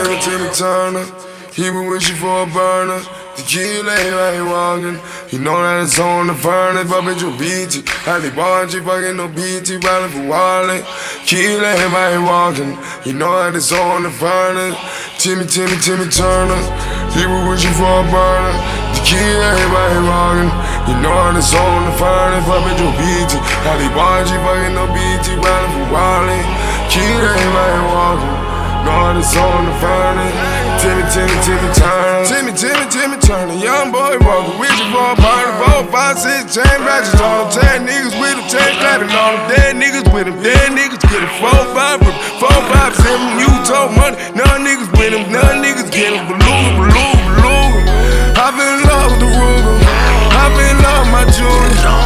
Timmy, Timmy Turner. He been wishing for a burner. The kid lay right walking. You know that it's on the furnace, but bitch, you beat it. Had the bar, she fucking no BT, riding for Wally. Kid lay right here walking. You know that it's on the furnace. Timmy, Timmy, Timmy Turner. He been wishing for a burner. The kid lay right here walking. You know that it's on the furnace, but bitch, you beat it. Had the bar, she fucking no BT, riding for Wally. Kid lay right here walking. That it's on the furnace. Timmy, Timmy, Timmy Turner. Timmy, Timmy, Timmy Turner. Young boy walking with you for a party. Four, five, six, chain batches on. Ten niggas with them, ten clapping on them. Dead niggas with them. Dead niggas get them. Four, five, four, five, seven. You told money. None niggas with them. None niggas get them. Beluga, beluga, beluga. I been in love with the Ruger. I been in love with my jewelry.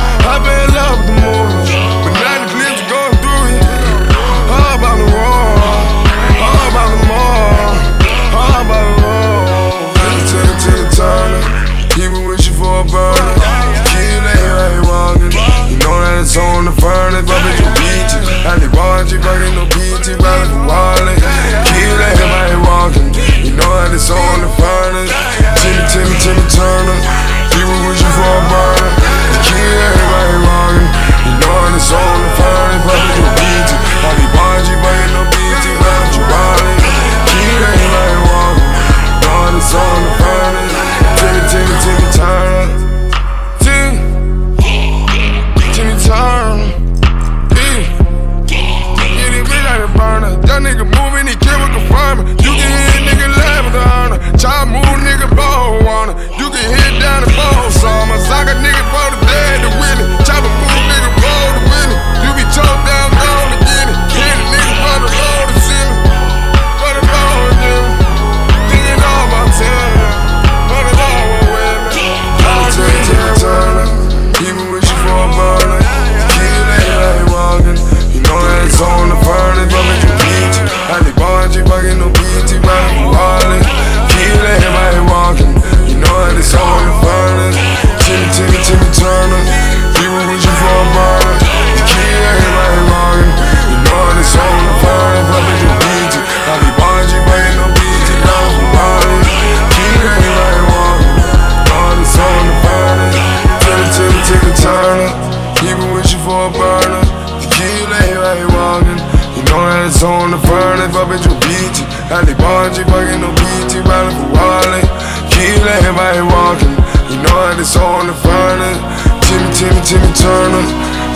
A burner. The kid lay right walking. You know that it's on the furnace, but bitch, you beat it. Had the bar, she fucking no BT, riding for Wally. Kid lay right walking. You know that it's on the furnace. Timmy, Timmy, Timmy Turner.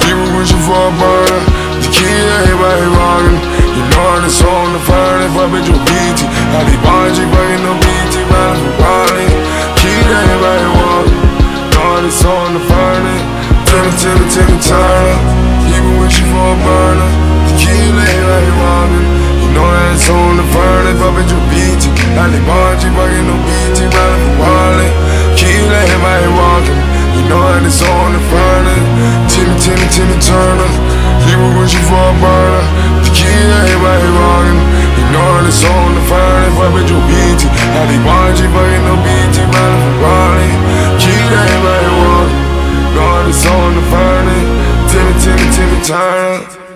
Been wishing for a burner. The kid lay right walking. You know that it's on the furnace, but bitch, you beat it. Had the bar, she fucking no BT, riding for Wally. Kid lay right walking. Know that it's on the furnace. Timmy, Timmy, Timmy Turner. Beat bar, she fucking no BT, riding for Wally. Right walking. You know that it's on the furnace. Timmy, Timmy, Timmy Turner. He been wishing for a burner. The lay right walking. You know that it's on the furnace, but bitch, you beat the bar, she fucking no BT, riding for Wally. Right walking. Know that it's on the furnace. Timmy, Timmy, Timmy Turner.